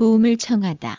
도움을 청하다.